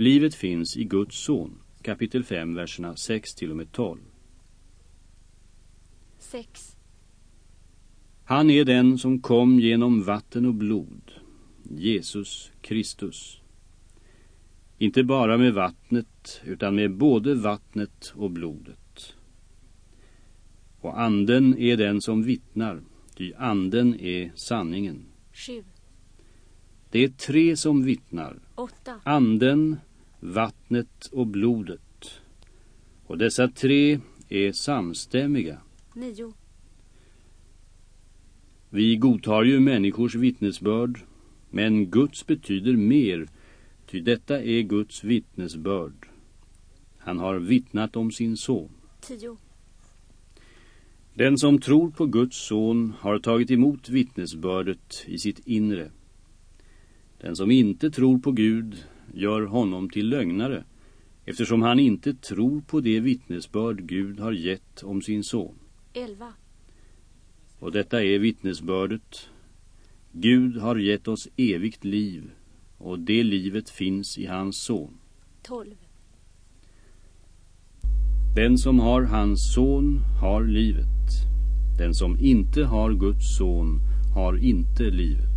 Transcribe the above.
Livet finns i Guds son, kapitel 5, verserna 6 till och med 12. 6. Han är den som kom genom vatten och blod, Jesus Kristus. Inte bara med vattnet, utan med både vattnet och blodet. Och anden är den som vittnar, ty anden är sanningen. 7. Det är tre som vittnar, 8. anden, vattnet och blodet. Och dessa tre är samstämmiga. 9. Vi godtar ju människors vittnesbörd, men Guds betyder mer, ty detta är Guds vittnesbörd. Han har vittnat om sin son. 10. Den som tror på Guds son har tagit emot vittnesbördet i sitt inre. Den som inte tror på Gud gör honom till lögnare, eftersom han inte tror på det vittnesbörd Gud har gett om sin son. 11. Och detta är vittnesbördet. Gud har gett oss evigt liv, och det livet finns i hans son. 12. Den som har hans son har livet. Den som inte har Guds son har inte livet.